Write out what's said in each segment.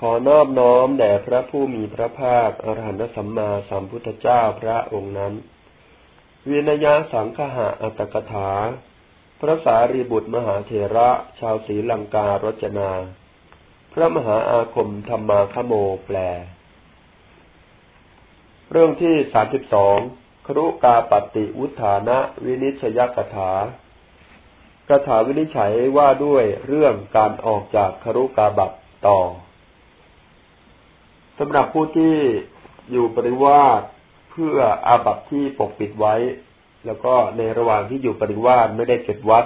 ขอนอบน้อมแด่พระผู้มีพระภาคอรหันตสัมมาสัมพุทธเจ้าพระองค์นั้นวินยาสังคหะอัตกถา พระสารีบุตรมหาเถระชาวศรีลังการจนา พระมหาอาคมธรรมาคโมแปล เรื่องที่สามสิบสองครุกาปฏิวุฒานะวินิชยกถากถาวินิจฉัยว่าด้วยเรื่องการออกจากครุกาบัตต่อ สำหรับผู้ที่อยู่ปริวาสเพื่ออาบัตที่ปกปิดไว้ แล้วก็ในระหว่างที่อยู่ปริวาสไม่ได้เก็บวัด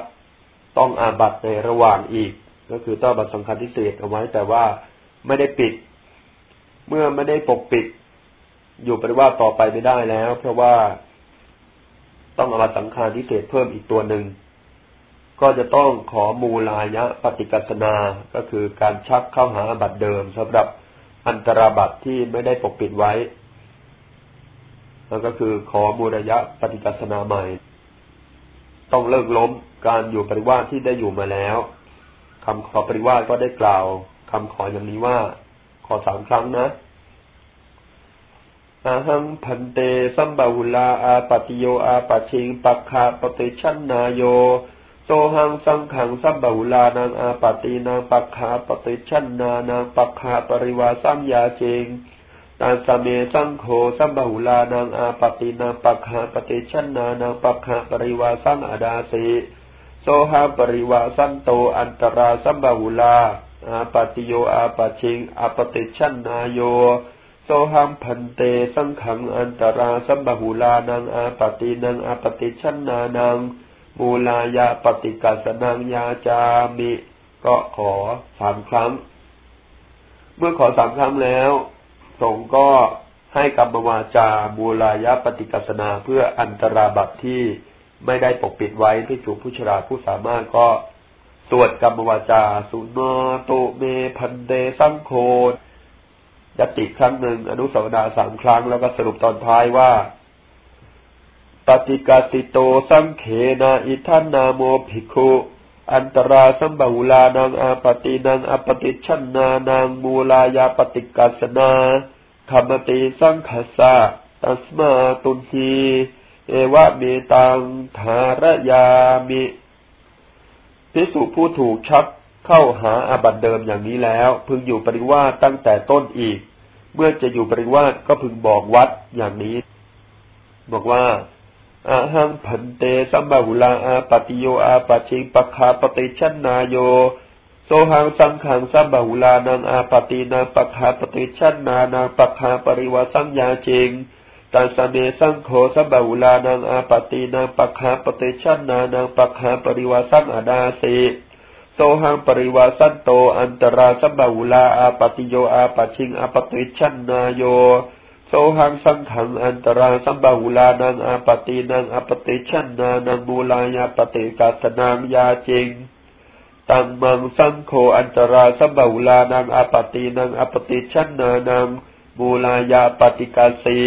ต้องอาบัตในระหว่างอีก ก็คือต้องบัตรสำคัญที่เศษเอาไว้ แต่ว่าไม่ได้ปิด เมื่อไม่ได้ปกปิด อยู่ปริวาสต่อไปไม่ได้แล้ว เพราะว่าต้องอาบัตสังฆาทิเศษเพิ่มอีกตัวหนึ่งก็จะต้องขอมูลายะปฏิกัสนา ก็คือการชักเข้าหาอาบัตเดิมสำหรับ อันตราบัตที่ไม่ได้ปกปิดไว้แล้วก็คือขอมูลยะปฏิกัสนาใหม่ ต้องเลิกล้มการอยู่ปริวาสที่ได้อยู่มาแล้วคำขอปริวาสก็ได้กล่าวคำขออย่างนี้ว่า ขอสามครั้งนะอาหังพันเต สัมบาหุลาอาปติโยอาปชิงปักขาปติชันนาโย โตหังสังขังสัมบาหุลานังอาปตินางปักขาปติชันนานางปักขาปริวาสัมยาเจงตาสเมสังโฆสัมบาุลานังอาปตินางปักขาปติชันนานางปักขาปริวาสังอาดาสีโสหาปริวาสันโตอันตราสัมบาุลาอาปติโยอาปชิงอาปติชันนายโยโสหัมพันเตสังขังอันตราสัมบาุลานังอาปตินังอาปติชันนานัง มูลายาปฏิกัสนังยาจามิก็ขอสามครั้ง เมื่อขอสามครั้งแล้ว สงก็ให้กรรมวาจาบูลายะปฏิกัสนาเพื่ออันตราบัตที่ไม่ได้ปกปิดไว้ที่ถูกผู้ชราผู้สามารถก็ตรวจกรรมวาจา สุนโตเมพันเดสังโคยติครั้งหนึ่งอนุสาวดาสามครั้งแล้วก็สรุปตอนท้ายว่า ปฏิกาติโตสังเขนาอิทันนาโมภิกขุอันตราสัมบูลานังอาปตินังอปติชันนานังมูลายาปฏิกัสนาธรรมติสังขสะตัสมาตุนทีเอวะเมตังธารยามิพิสุผู้ถูกชักเข้าหาอาบัตเดิมอย่างนี้แล้ว พึงอยู่ปริวาสตั้งแต่ต้นอีก เมื่อจะอยู่ปริวาสก็พึงบอกวัตรอย่างนี้ บอกว่า อะหังภันเตสัมพะหุลาอาปัตติโยอาปัชชิงปักขะปะฏิจฉันนาโยโสหังสังฆังสัมพะหุลานังอาปัตตีนังปักขะปะฏิจฉันนานังปักขะปะริวาสังยาจิงตัสสะเมสังโฆสัมพะหุลานังอาปัตตีนังปักขะปะฏิจฉันนานังปักขะปะริวาสังอะทาสิโสหังปะริวะสันโตอันตราสัมบาหุลาอาปติโยอาปชิงอาปติชันนายโย โสหังสังขังอันตราสัมบาหุลานังอาปตินังอปติชันนานังบูลายาปฏิกาสนางยาจริงตังมังสังโฆอันตราสัมบาหุลานังอาปตินังอปติชันนานังบูลายาปฏิกาสี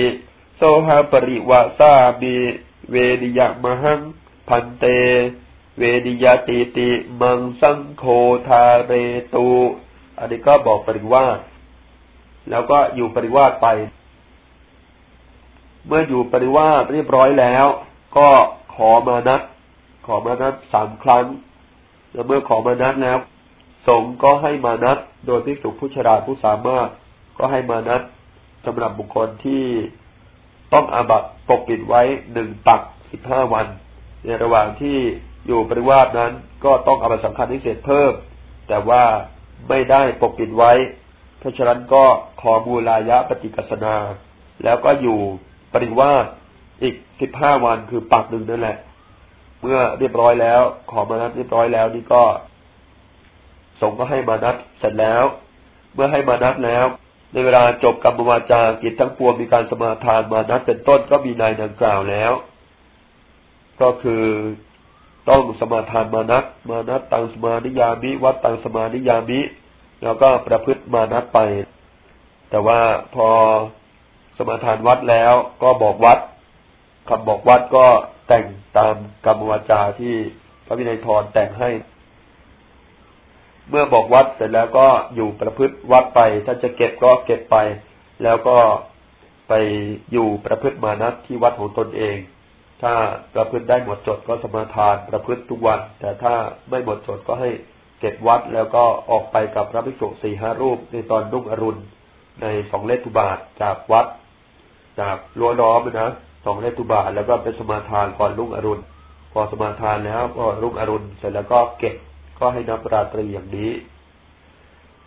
โสหาปริวาสามีเวดิยมหังพันเต เวดิยติติมังสังโฆทาเรตุอันนี้ก็บอกปริวาสแล้วก็อยู่ปริวาสไป เมื่ออยู่ปริวาสเรียบร้อยแล้ว ก็ขอมานัดขอมานัดสามครั้งแล้วเมื่อขอมานัดแล้วสงก็ให้มานัดโดยพิสุผู้ชราผู้สามารถ ก็ให้มานัดสำหรับบุคคลที่ต้องอาบัตปกปิดไว้หนึ่งปักสิบห้าวัน ในระหว่างที่อยู่ปริวาสนั้น ก็ต้องอาบัตสำคัญที่เสร็จเพิ่ม แต่ว่าไม่ได้ปกปิดไว้ เพราะฉะนั้นก็ขอบูลายะปฏิกัสนา แล้วก็อยู่ ปริวาสอีกสิบห้าวันคือปักหนึ่งนั่นแหละ เมื่อเรียบร้อยแล้ว ขอมานัดเรียบร้อยแล้ว นี่ก็สงก็ให้มานัดเสร็จแล้ว เมื่อให้มานัดแล้ว ในเวลาจบกรรมวาจากิจทั้งปวงมีการสมาทานมานัดเป็นต้นก็มีนายดังกล่าวแล้ว ก็คือต้องสมาทานมานัดมานัดตังสมานิยามิวัดตังสมานิยามิแล้วก็ประพฤติมานัดไป แต่ว่าพอ มาทานวัดแล้วก็บอกวัดคำบอกวัดก็แต่งตามกรรมวาจาที่พระวินัยทรแต่งให้ เมื่อบอกวัดเสร็จแล้วก็อยู่ประพฤติวัดไป ถ้าจะเก็บก็เก็บไป แล้วก็ไปอยู่ประพฤติมานัดที่วัดของตนเอง ถ้าประพฤติได้หมดจดก็สมาทานประพฤติทุกวัน แต่ถ้าไม่หมดจดก็ให้เก็บวัดแล้วก็ออกไปกับพระภิกษุสี่ห้ารูปในตอนรุ่งอรุณในสองเลตุบาทจากวัด จากรั้วล้อมนะสองเลตุบาทแล้วก็เป็นสมาทานก่อนรุ่งอรุณ พอสมาทานแล้วก็รุ่งอรุณเสร็จแล้วก็เก็บก็ให้นับราตรีอย่างนี้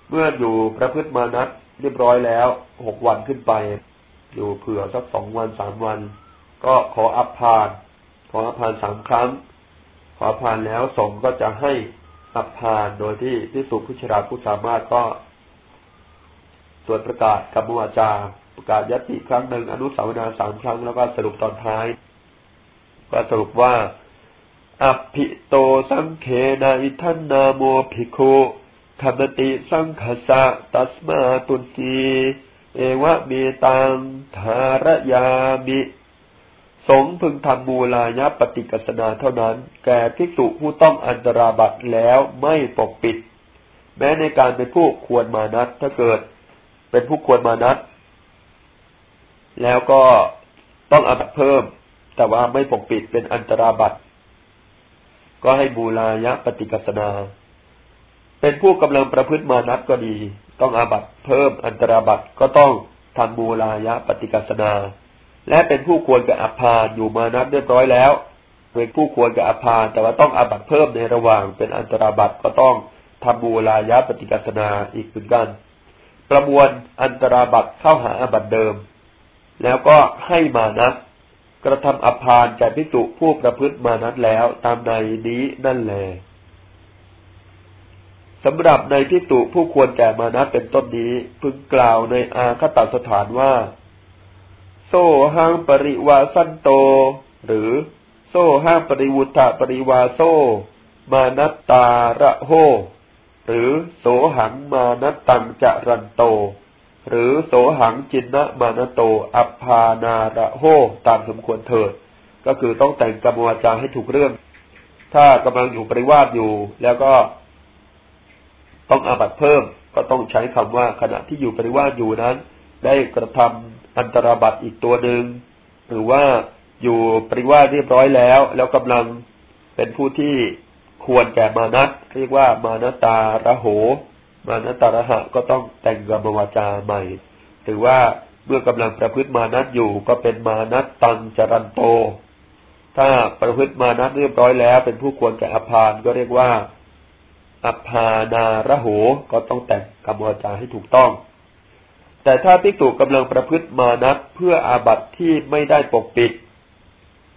เมื่ออยู่ประพฤติมานัดเรียบร้อยแล้วหกวันขึ้นไป อยู่เผื่อสักสองวันสามวัน ก็ขออัพานขออัพานสามครั้ง ขออัพานแล้วสงก็จะให้อัพานโดยที่ที่สุผู้ชราผู้สามารถก็สวดประกาศกับมุอาจา ประกาศยติครั้งหนึ่งอนุสาวนาสามครั้งแล้วก็สรุปตอนท้าย ก็สรุปว่าอภิโตสังเคนาอิทันนาโมภิกขุขมติสังขสะตัสมาตุนีเอวะเมตังธารยามิสงพึงทำมูลายะปฏิกัสนาเท่านั้น แก่ภิกษุผู้ต้องอันตราบัตแล้วไม่ปกปิด แม้ในการเป็นผู้ควรมานัดถ้าเกิด เป็นผู้ควรมานัด แล้วก็ต้องอาบัติเพิ่ม แต่ว่าไม่ปกปิดเป็นอันตราบัติก็ให้มูลายปฏิกัสสนา เป็นผู้กำลังประพฤติมานัตก็ดี ต้องอาบัติเพิ่มอันตราบัติก็ต้องทำมูลายปฏิกัสสนา และเป็นผู้ควรกับอัพภานอยู่มานัตเรียบร้อยแล้วเป็นผู้ควรกับอัพภานแต่ว่าต้องอาบัติเพิ่มในระหว่าง เป็นอันตราบัติก็ต้องทำมูลายปฏิกัสสนาอีกเหมือนกัน ประมวลอันตราบัตเข้าหาอาบัตเดิม แล้วก็ให้มานัดกระทำอภานแก่พิจุผู้ประพฤติมานั้นแล้ว ตามในนี้นั่นแลสำหรับในพิจุผู้ควรแก่มานัเป็นต้นนี้พึงกล่าวในอาคตสถานว่า โซหังปริวาสันโต หรือ โซหังปริวุตะปริวาโซ มานัตตาระโหหรือ โสหังมานัตตังจะรันโต หรือโสหังจินนะมานโต อัปพานาระโหตามสมควรเถิด ก็คือต้องแต่งกรรมวาจาให้ถูกเรื่อง ถ้ากำลังอยู่ปริวาสอยู่ แล้วก็ต้องอาบัตเพิ่ม ก็ต้องใช้คำว่าขณะที่อยู่ปริวาสอยู่นั้น ได้กระทำอันตรบัตอีกตัวหนึ่งหรือว่าอยู่ปริวาสเรียบร้อยแล้ว แล้วกำลังเป็นผู้ที่ควรแก่มานัตเรียกว่ามานตาระโห มานัตตาระหะก็ต้องแต่งกรรมวาจาใหม่ ถือว่าเมื่อกำลังประพฤติมานัตอยู่ก็เป็นมานัตตังจรันโต ถ้าประพฤติมานัตเรียบร้อยแล้ว เป็นผู้ควรแก่อภานก็เรียกว่าอภานาระโหก็ต้องแต่งกรรมวาจาให้ถูกต้อง แต่ถ้าภิกษุกำลังประพฤติมานัตเพื่ออาบัติที่ไม่ได้ปกปิด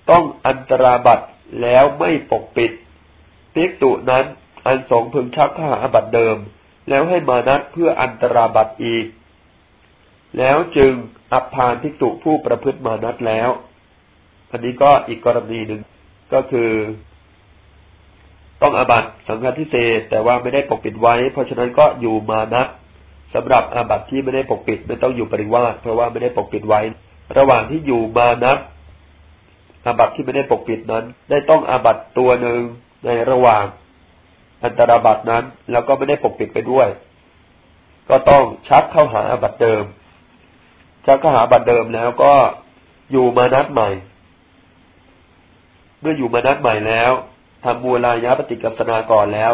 ต้องอันตราบัตแล้วไม่ปกปิดภิกษุนั้นอันสงพึงชักข้าอาบัตเดิม แล้วให้มานัดเพื่ออันตราบัตอีก แล้วจึงอับพานทิกตุผู้ประพฤติมานัดแล้ว อันนี้ก็อีกกรณีหนึ่งก็คือ ต้องอาบัตสังฆทิเศษแต่ว่าไม่ได้ปกปิดไว้ เพราะฉะนั้นก็อยู่มานัดสำหรับอาบัตที่ไม่ได้ปกปิดไม่ต้องอยู่ปริวาสเพราะว่าไม่ได้ปกปิดไว้ ระหว่างที่อยู่มานัดอาบัตที่ไม่ได้ปกปิดนั้น ได้ต้องอาบัตตัวหนึ่งในระหว่าง อันตรบัตนั้น แล้วก็ไม่ได้ปกปิดไปด้วย ก็ต้องชักเข้าหาอาบัตเดิม ชักเข้าหาบัตรเดิมแล้วก็อยู่มานัดใหม่ เมื่ออยู่มานัดใหม่แล้วทำบูรายะปฏิกัสนาก่อนแล้ว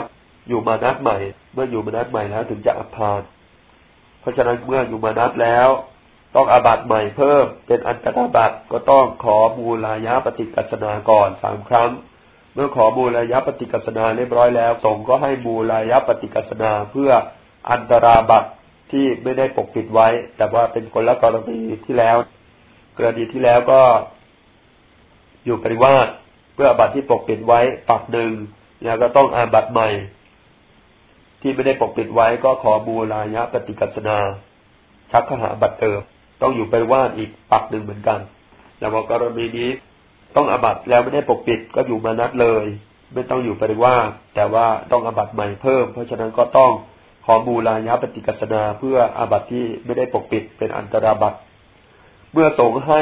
อยู่มานัดใหม่ เมื่ออยู่มานัดใหม่แล้วถึงจะอภาน เพราะฉะนั้นเมื่ออยู่มานัดแล้ว ต้องอาบัตใหม่เพิ่ม เป็นอันตรบัตก็ต้องขอบูรายะปฏิกัสนาก่อนสามครั้ง เมื่อขอบูรายะปฏิกัสนาเรียบร้อยแล้วสงก็ให้บูรายะปฏิกัสนาเพื่ออันตราบัตที่ไม่ได้ปกปิดไว้ แต่ว่าเป็นคนละกรณีที่แล้วกรณีที่แล้วก็ อยู่ปริวาสเพื่อบัตรที่ปกปิดไว้ปักหนึ่งแล้วก็ต้องอาบัตใหม่ ที่ไม่ได้ปกปิดไว้ก็ขอบูรายะปฏิกัสนาชักขหาบัตรเติมต้องอยู่ปริวาสอีกปักหนึ่งเหมือนกัน แล้วกรณีนี้ ต้องอบัตแล้วไม่ได้ปกปิดก็อยู่มานัดเลย ไม่ต้องอยู่ปริว่าแต่ว่าต้องอบัตใหม่เพิ่ม เพราะฉะนั้นก็ต้องขอบูรายะปฏิกัสนาเพื่ออาบัตที่ไม่ได้ปกปิดเป็นอันตราบัตเมื่อสงให้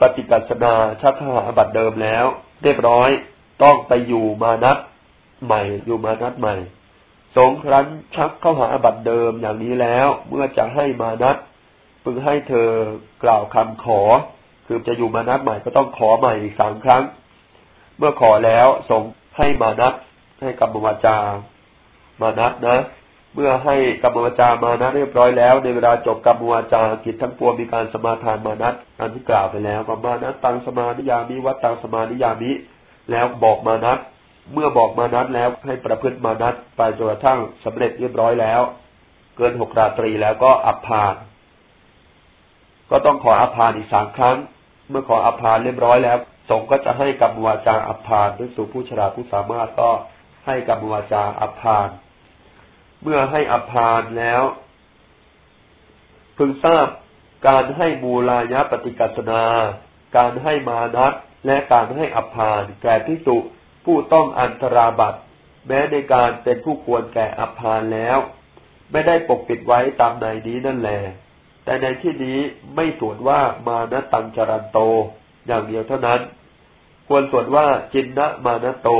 ปฏิกัสนาชักหาอาบัตเดิมแล้ว เรียบร้อยต้องไปอยู่มานัดใหม่อยู่มานัดใหม่ สงครั้นชักเข้าหาอบัตเดิมอย่างนี้แล้ว เมื่อจะให้มานัดพึงให้เธอกล่าวคำขอ คือจะอยู่มานัดใหม่ก็ต้องขอใหม่อีกสามครั้ง เมื่อขอแล้วสงให้มานัดให้กรรมวาจามานัดนะ เมื่อให้กรรมวาจามานัดเรียบร้อยแล้ว ในเวลาจบกรรมวาจากิจทั้งปวงมีการสมาทานมานัดอันที่กล่าวไปแล้วก็มานัดตังสมานิยามิวัดตังสมานิยามิแล้วบอกมานัดเมื่อบอกมานัดแล้วให้ประพฤติมานัดไปจนกระทั่งสำเร็จเรียบร้อยแล้ว เกินหกราตรีแล้วก็อับพาน ก็ต้องขออับพานอีกสามครั้ง เมื่อขออับพานเรียบร้อยแล้วสงก็จะให้กรรมวาจาอับพานด้วยสู่ผู้ชราผู้สามารถก็ให้กรรมวาจาอับพาน เมื่อให้อับพานแล้ว พึงทราบการให้บูรายะปฏิกัสนา การให้มานัดและการให้อับพานแก่พิสุผู้ต้องอันตราบัตแม้ในการเป็นผู้ควรแก่อับพานแล้ว ไม่ได้ปกปิดไว้ตามในนี้นั่นแหละ แต่ในที่นี้ไม่ตรวจว่ามานะตังจรันโต อย่างเดียวเท่านั้น ควรตรวจว่าจินนะมานะโต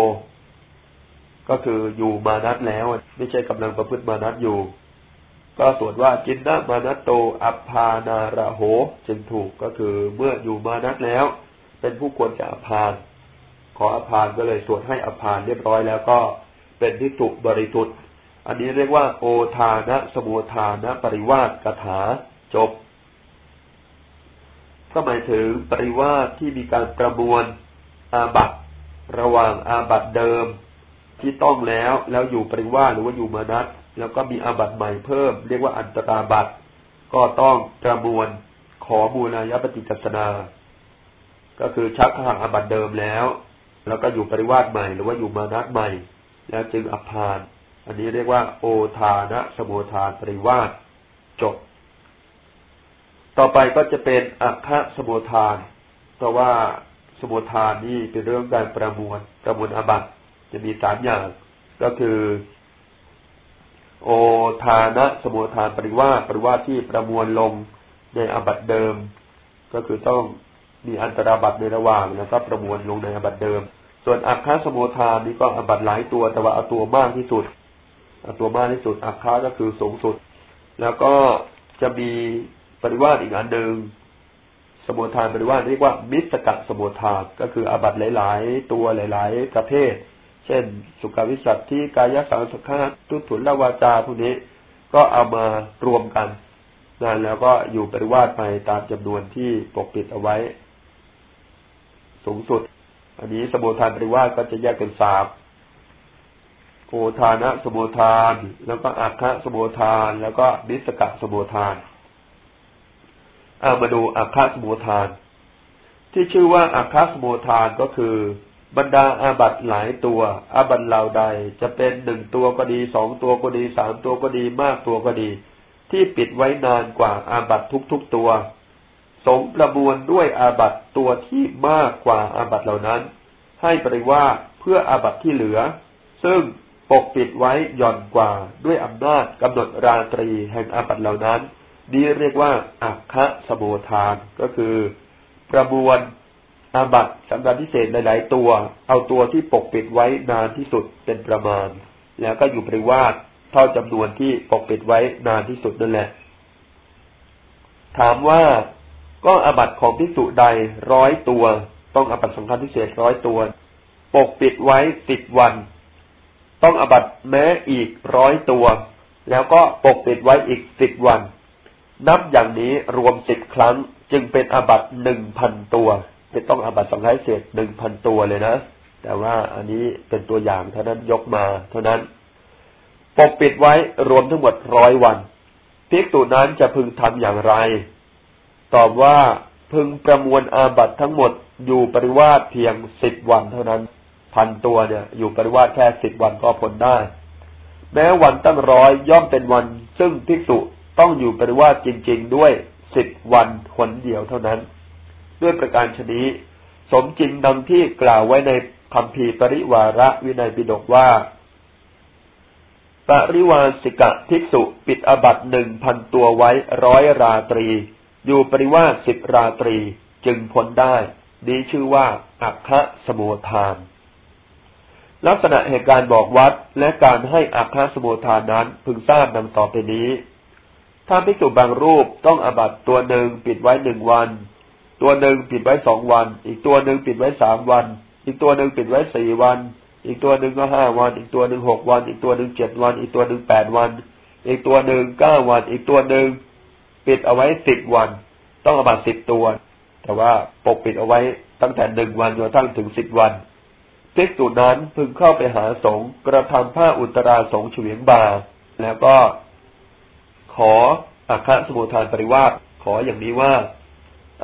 ก็คืออยู่มานัดแล้ว ไม่ใช่กำลังประพฤติมานัดอยู่ ก็ตรวจว่าจินนะมานะโต อัพานาระโหจึงถูกก็คือเมื่ออยู่มานัดแล้ว เป็นผู้ควรจะอัปพานขออภานก็เลยสวดให้อภานเรียบร้อยแล้วก็เป็นทิฏฐุบริสุทธิ์อันนี้เรียกว่าโอทานะสมุทานะปริวาสกถา จบ ก็หมายถึงปริวาสที่มีการประมวลอาบัตระหว่างอาบัตเดิมที่ต้องแล้วแล้วอยู่ปริวาสหรือว่าอยู่มานัดแล้วก็มีอาบัตใหม่เพิ่ม เรียกว่าอันตราบัตก็ต้องประมวลขอบูรายปฏิจัสนา ก็คือชักหักอาบัตเดิมแล้ว แล้วก็อยู่ปริวาสใหม่ หรือว่าอยู่มานัดใหม่ แล้วจึงอภาน อันนี้เรียกว่า โอทานะสมุทานปริวาสจบ ต่อไปก็จะเป็นอัคคะสมุทานเพราะว่าสมุทานนี่เป็นเรื่องการประมวลประมวลอบัตจะมีสามอย่าง ก็คือ โอทานะสมุทานปริวาปริวาที่ประมวลลงในอบัตเดิม ก็คือต้องมีอันตราบัตในระหว่างแล้วก็ประมวลลงในอบัตเดิม ส่วนอัคคาสมุทานนี่ก็อบัตหลายตัวแต่ว่าเอาตัวมากที่สุดเอาตัวมากที่สุดอัคคาก็คือสูงสุด แล้วก็จะมี ปริวาสอีกอันหนึ่งสมุทานปริวาสเรียกว่า มิสกะสมุทานก็คืออาบัตหลาย ๆ ตัวหลาย ๆ ประเภท เช่น สุขวิสัตที่กายสังสขาตุถุนละวาจาพวกนี้ ก็เอามารวมกันนันแล้วก็อยู่ปริวาสไปตามจำนวนที่ปกปิดเอาไว้ สูงสุด อันนี้สมุทานปริวาสก็จะแยกเป็นสามโอทานะสมุทาน แล้วก็อัคคะสมุทาน แล้วก็นิสกะสมุทาน เอามาดูอัคคสมุทาน ที่ชื่อว่าอัคคสมุทานก็คือบรรดาอาบัตหลายตัวอาบัตเหล่าใดจะเป็นหนึ่งตัวก็ดีสองตัวก็ดีสามตัวก็ดีมากตัวก็ดี ที่ปิดไว้นานกว่าอาบัตทุกๆตัวสงประมวลด้วยอาบัตตัวที่มากกว่าอาบัตเหล่านั้น ให้ปริว่าเพื่ออาบัตที่เหลือ ซึ่งปกปิดไว้หย่อนกว่าด้วยอำนาจกำหนดราตรีแห่งอาบัตเหล่านั้น นี้เรียกว่าอัคคะสโบทานก็คือประมวลอาบัตสำคัญพิเศษหลาย ๆ ตัว เอาตัวที่ปกปิดไว้นานที่สุดเป็นประมาณ แล้วก็อยู่ปริวาสเท่าจำนวนที่ปกปิดไว้นานที่สุดนั่นแหละ ถามว่าก็อบัตของพิสุใดร้อยตัว ต้องอบัตสำคัญพิเศษร้อยตัว ปกปิดไว้สิบวัน ต้องอบัตแม้อีกร้อยตัว แล้วก็ปกปิดไว้อีกสิบวัน นับอย่างนี้รวมสิบครั้ง จึงเป็นอาบัตหนึ่งพันตัวจะต้องอาบัตสังฆาเศษหนึ่งพันตัวเลยนะ แต่ว่าอันนี้เป็นตัวอย่างเท่านั้นยกมา เท่านั้นปกปิดไว้รวมทั้งหมดร้อยวันพิกตุนั้นจะพึงทำอย่างไร ตอบว่าพึงประมวลอาบัตทั้งหมดอยู่ปริวาสเพียงสิบวันเท่านั้น พันตัวเนี่ย อยู่ปริวาสแค่สิบวันก็ผลได้ แม้วันตั้งร้อยย่อมเป็นวัน ซึ่งภิกษุ ต้องอยู่ปริวาสจริง ๆ ด้วยสิบวันคนเดียวเท่านั้น ด้วยประการชนี้ สมจริงดังที่กล่าวไว้ในคำพีปริวาระวินัยปิฎกว่า ปริวาสิกะภิกษุปิดอบัตหนึ่งพันตัวไว้ร้อยราตรี อยู่ปริวาสสิบราตรีจึงพ้นได้ นี้ชื่อว่าอัคคะสมุทาน ลักษณะแห่งการบอกวัดและการให้อัคคะสมุทานนั้นพึงทราบดังต่อไปนี้ ถ้าภิกษุบางรูปต้องอบัตตัวหนึ่งปิดไว้หนึ่งวัน ตัวหนึ่งปิดไว้สองวัน อีกตัวหนึ่งปิดไว้สามวัน อีกตัวหนึ่งปิดไว้สี่วัน อีกตัวหนึ่งก็ห้าวัน อีกตัวหนึ่งหกวัน อีกตัวหนึ่งเจ็ดวัน อีกตัวหนึ่งแปดวัน อีกตัวหนึ่งเก้าวัน อีกตัวหนึ่งปิดเอาไว้สิบวัน ต้องอบัตสิบตัว แต่ว่าปกปิดเอาไว้ตั้งแต่หนึ่งวันจนทั้งถึงสิบวันภิกษุนั้นพึงเข้าไปหาสงฆ์กระทำผ้าอุตราสงเฉียงบา แล้วก็ ขออาคาสมุทานปริวาสขออย่างนี้ว่า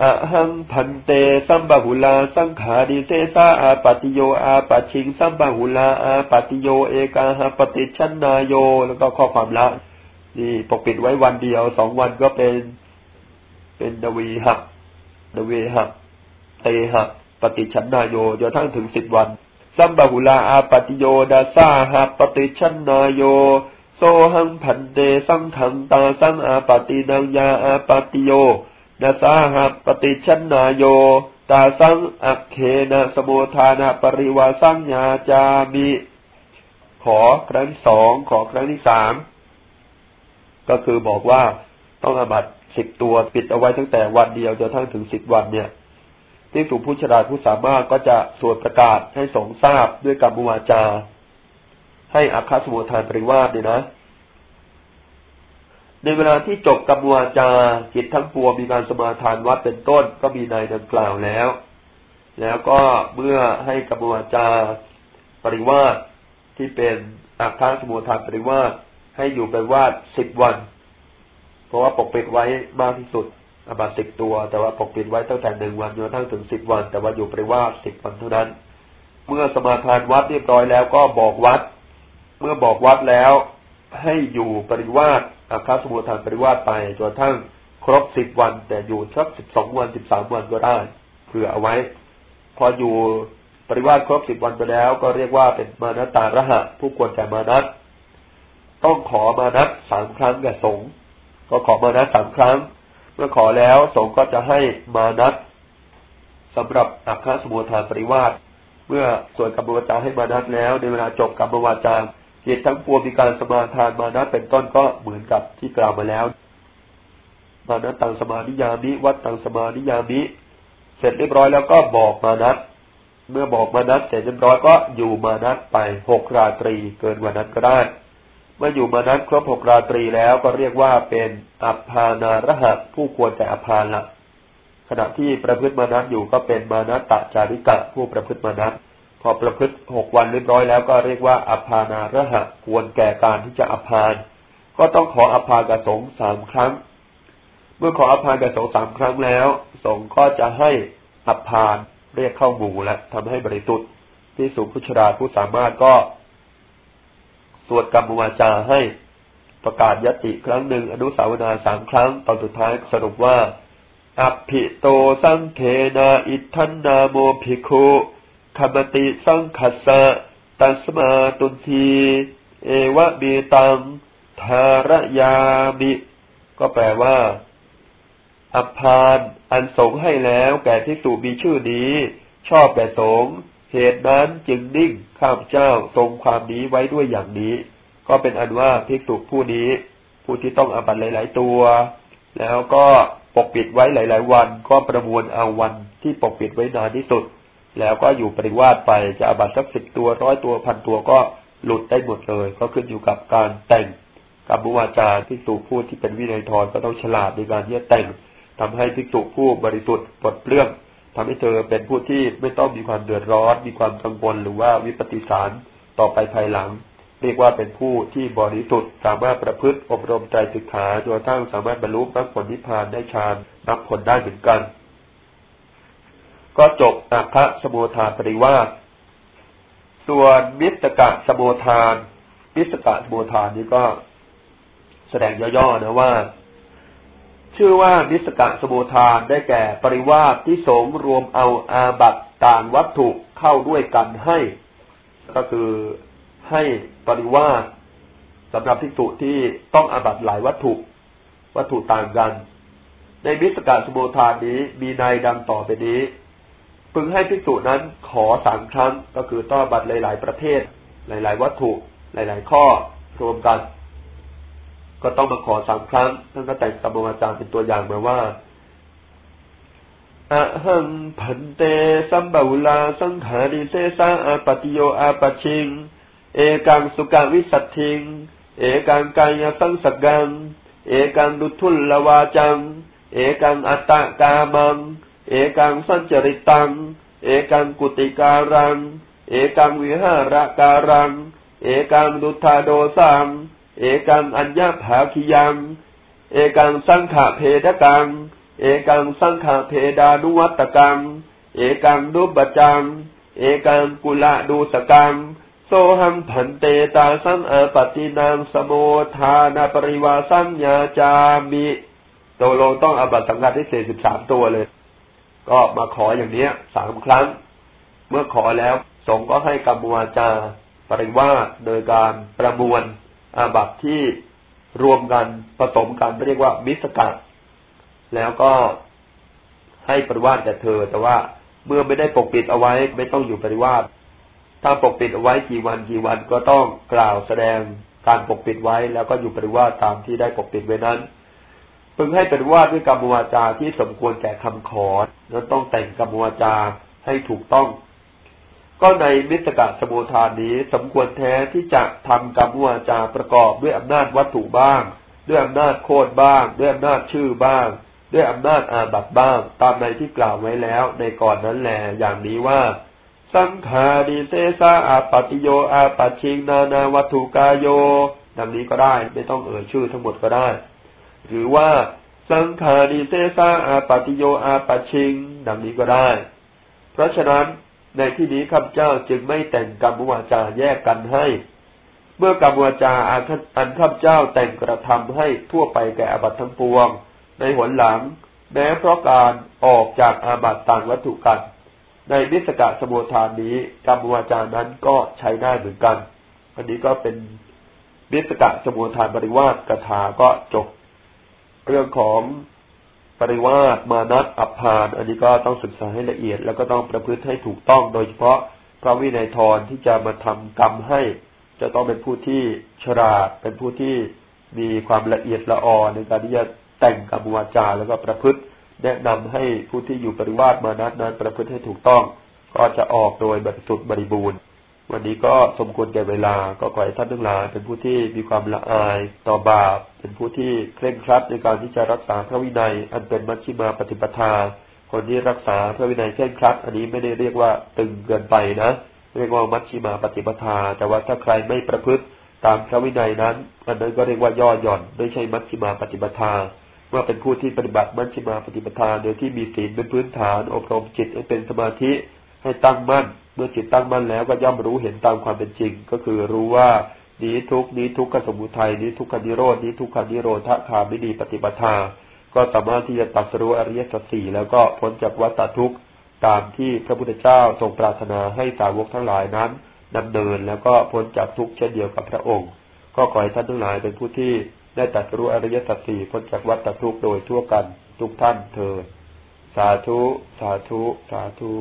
อะหังพันเตสัมบาหุลา สังขาดิเซซาอาปติโยอาปัชิงสัมบาหุลาอาปติโยเอกาหปฏิชันนายโยแล้วก็ข้อความละนี่ปกปิดไว้วันเดียวสองวันก็เป็น เป็นดวีหักดเวหักเตหักปฏิชันนายโยจนทั้งถึงสิบวันสัมบาหุลาอาปติโยดาซาหาปฏิชันนายโย โซหังพันเตสังขังตาสังอาปตินังยาอาปติโยดาซาหาปฏิชนนาโย ตาสังอักเคนะสมุทานะปริวาสังญาจามิขอครั้งที่สองขอครั้งที่สามก็คือบอกว่าต้องอาบัตสิบตัวปิดเอาไว้ตั้งแต่วันเดียวจนทั้งถึงสิบวันเนี่ยที่ถูกผู้ฉลาดผู้สามารถก็จะสวดประกาศให้สงทราบด้วยกรรมวาจา ให้อาคาสมุทานปริวาสเนี่ยนะ ในเวลาที่จบกรรมวาจาจิตทั้งปวงมีการสมาทานวัดเป็นต้น ก็มีในดังกล่าวแล้ว แล้วก็เมื่อให้กรรมวาจาปริวาสที่เป็นอาคาสมุทานปริวาสให้อยู่เป็นวาดสิบวัน เพราะว่าปกปิดไว้มากที่สุดอาบัตสิบตัว แต่ว่าปกปิดไว้ตั้งแต่หนึ่งวันจนกระทั่งถึงสิบวัน แต่ว่าอยู่ปริวาสสิบวันเท่านั้น เมื่อสมาทานวัดเรียบร้อยแล้วก็บอกวัด เมื่อบอกวัดแล้วให้อยู่ปริวาสอาคาสมุทานปริวาสไปจนกระทั่งครบสิบวัน แต่อยู่สักสิบสองวันสิบสามวันก็ได้เผื่อเอาไว้ พออยู่ปริวาสครบสิบวันไปแล้ว ก็เรียกว่าเป็นมานัตตาระหะ ผู้ควรแก่มานัตต้องขอมานัตสามครั้งแก่สงก็ขอมานัตสามครั้ง เมื่อขอแล้วสงก็จะให้มานัดสำหรับอัคคสมุทานปริวาสเมื่อส่วนกรรมวจาให้มานัดแล้ว ในเวลาจบกรรมวจา เหตุทั้งปวงมีการสมาทานมานัดเป็นต้นก็เหมือนกับที่กล่าวมาแล้ว มานัดตังสมานิยามิวัดตังสมานิยามิเสร็จเรียบร้อยแล้วก็บอกมานัดเมื่อบอกมานัดเสร็จเรียบร้อยก็อยู่มานัดไปหกราตรีเกินวันนั้นก็ได้ เมื่ออยู่มานั้นครบหกราตรีแล้วก็เรียกว่าเป็นอัพานาระหะผู้ควรแต่อภานละขณะที่ประพฤติมานัตอยู่ก็เป็นมานัตตจาริกะผู้ประพฤติมานัต พอประพฤติหกวันเรียบร้อยแล้วก็เรียกว่าอภานาระหะควรแก่การที่จะอภานก็ต้องขออภากสงสามครั้ง เมื่อขออภากสงสามครั้งแล้ว สงก็จะให้อภานเรียกเข้าหมู่และทำให้บริสุทธิ์ที่สุภุชราผู้สามารถก็ สวดกรรมวาจาให้ประกาศยติครั้งหนึ่งอนุสาวนาสามครั้ง ตอนสุดท้ายสรุปว่าอภิโตสังเทนาอิทันนาโมภิกขุ ขมติสังขัสสะตัสมาตุนที เอวะเบตังทารยามิก็แปลว่าอภานอันสงให้แล้วแก่ที่สูมีชื่อนี้ ชอบแก่สงเหตุนั้นจึงนิ่งข้ามเจ้าทรงความนี้ไว้ด้วยอย่างนี้ ก็เป็นอันว่าภิกษุผู้นี้ ผู้ที่ต้องอาบัตหลาย ๆ ตัว แล้วก็ปกปิดไว้หลาย ๆ วันก็ประมวลเอาวันที่ปกปิดไว้นานที่สุด แล้วก็อยู่ปริวาสไปจะอาบัตสักสิบตัวร้อยตัวพันตัวก็หลุดได้หมดเลย ก็ขึ้นอยู่กับการแต่งกรรมวาจาภิกษุผู้ที่เป็นวินัยทรก็ต้องฉลาดในการที่จะแต่งทำให้ภิกษุผู้บริสุทธิ์ปลดเปลื้องทำให้เธอเป็นผู้ที่ไม่ต้องมีความเดือดร้อน มีความกังวลหรือว่าวิปฏิสารต่อไปภายหลัง เรียกว่าเป็นผู้ที่บริสุทธิ์สามารถประพฤติอบรมใจศึกษาจนกระทั่งสามารถบรรลุมรรคผลนิพพานได้ฌานนับผลได้เหมือนกัน ก็จบอัคะสมุทานปริวาสส่วนมิตกะสมุทานมิตกะสมุทานนี้ก็แสดงย่อๆนะว่า ชื่อว่านิสกะสมุทานได้แก่ปริวาสที่สงรวมเอาอาบัตต่างวัตถุเข้าด้วยกันให้ ก็คือให้ปริวาสสำหรับภิกษุที่ต้องอาบัตหลายวัตถุ วัตถุต่างกัน ในมิสกะสมุทานนี้มีในดังต่อไปนี้ พึงให้ภิกษุนั้นขอสามครั้งก็คือต้อบัตหลาย ๆ ประเภท หลาย ๆ วัตถุ หลาย ๆ ข้อรวมกัน ก็ต้องมาขอสามครั้งท่านก็แต่งกรรมวาจารย์เป็นตัวอย่างมาว่าอะหังพันเตสัมบาวลาสังขาริเสสาอาปติโยอาปชิง เอกังสุกาวิสัตถิง เอกังกายสังสกัง เอกังดุทุลลวาจัง เอกังอัตตะกามัง เอกังสัญจริตัง เอกังกุติการัง เอกังวิหารการัง เอกังดุทาโดสังเอกังอัญญาภาคิยัง เอกังสังขะเพดกัง เอกังสังฆเพดานุวัตกัง เอกังดุบจัง เอกังกุละดูสกัง โซหังผันเตตาสังอปตินางสโมทานาปริวาสัญญาจามิโตโลต้องอบัตสังกัดที่สี่สิบสามตัวเลย ก็มาขออย่างนี้สามครั้ง เมื่อขอแล้วสงก็ให้กรรมวาจาปริวาโดยการประมวลอาบัตที่รวมกันผสมกันเรียกว่ามิสกัดแล้วก็ให้ปริวาสแก่เธอ แต่ว่าเมื่อไม่ได้ปกปิดเอาไว้ไม่ต้องอยู่ปริวาสถ้าปกปิดเอาไว้กี่วันกี่วันก็ต้องกล่าวแสดงการปกปิดไว้ แล้วก็อยู่ปริวาสตามที่ได้ปกปิดไว้นั้น พึงให้เปริวาด้วยกรรมวาจาที่สมควรแก่คำขอแล้วต้องแต่งกรรมวาจาให้ถูกต้อง ก็ในมิสกะสมุทานนี้สมควรแท้ที่จะทำกรรมวาจาประกอบด้วยอำนาจวัตถุบ้าง ด้วยอำนาจโคดบ้าง ด้วยอำนาจชื่อบ้าง ด้วยอำนาจอาบัตบ้าง ตามในที่กล่าวไว้แล้ว ในก่อนนั้นแหลอย่างนี้ว่าสังขาดีเซซาอาปติโยอาปัชิงนานาวัตถุกายโยดังนี้ก็ได้ไม่ต้องเอ่ยชื่อทั้งหมดก็ได้ หรือว่าสังขาดีเซซาอาปติโยอาปชิง ดังนี้ก็ได้ เพราะฉะนั้นในที่นี้ข้าพเจ้าจึงไม่แต่งกรรมวาจาแยกกันให้ เมื่อกรรมวาจาอันข้าพเจ้าแต่งกระทำให้ทั่วไปแก่อาบัตทั้งปวง ในหนหลัง แม้เพราะการออกจากอาบัตต่างวัตถุกัน ในมิสกะสมุทานนี้กรรมวาจานั้นก็ใช้ได้เหมือนกัน อันนี้ก็เป็นมิสกะสมุทานปริวาสกถาก็จบ เรื่องของปริวาสมานัตอัพาน อันนี้ก็ต้องศึกษาให้ละเอียด แล้วก็ต้องประพฤติให้ถูกต้อง โดยเฉพาะพระวินัยทรที่จะมาทำกรรมให้ จะต้องเป็นผู้ที่ฉลาด เป็นผู้ที่มีความละเอียดละออในการที่จะแต่งกับวาจาแล้วก็ประพฤติแนะนำให้ผู้ที่อยู่ปริวาสมานัดนั้นประพฤติให้ถูกต้อง ก็จะออกโดยบริสุทธิ์บริบูรณ์ วันนี้ก็สมควรแก่เวลาก็ขอให้ท่านทั้งหลายเป็นผู้ที่มีความละอายต่อบาป เป็นผู้ที่เคร่งครัดในการที่จะรักษาพระวินัย อันเป็นมัชฌิมาปฏิปทา คนที่รักษาพระวินัยเคร่งครัด อันนี้ไม่ได้เรียกว่าตึงเกินไปนะเรียกว่ามัชฌิมาปฏิปทา แต่ว่าถ้าใครไม่ประพฤติตามพระวินัยนั้นอันนั้นก็เรียกว่าย่อหย่อนไม่ใช่มัชฌิมาปฏิปทาว่าเป็นผู้ที่ปฏิบัติมัชฌิมาปฏิปทาโดยที่มีศีลเป็นพื้นฐานอบรมจิตให้เป็นสมาธิ ให้ตั้งมั่น เมื่อจิตตั้งมั่นแล้วก็ย่อมรู้เห็นตามความเป็นจริง ก็คือรู้ว่านี้ทุกนี้ทุกขสมุทัยนี้ทุกขนิโรดนี้ทุกขนิโรธคามินีปฏิปทา ก็สามารถที่จะตัดสู้อริยสัจสี่แล้วก็พ้นจากวัฏทุกข์ตามที่พระพุทธเจ้าทรงปรารถนาให้สาวกทั้งหลายนั้นดำเนินแล้วก็พ้นจากทุกข์เช่นเดียวกับพระองค์ ก็ขอให้ท่านทั้งหลายเป็นผู้ที่ได้ตัดรู้อริยสัจสี่พ้นจากวัฏทุกข์โดยทั่วกันทุกท่านเธอสาธุ สาธุ สาธุ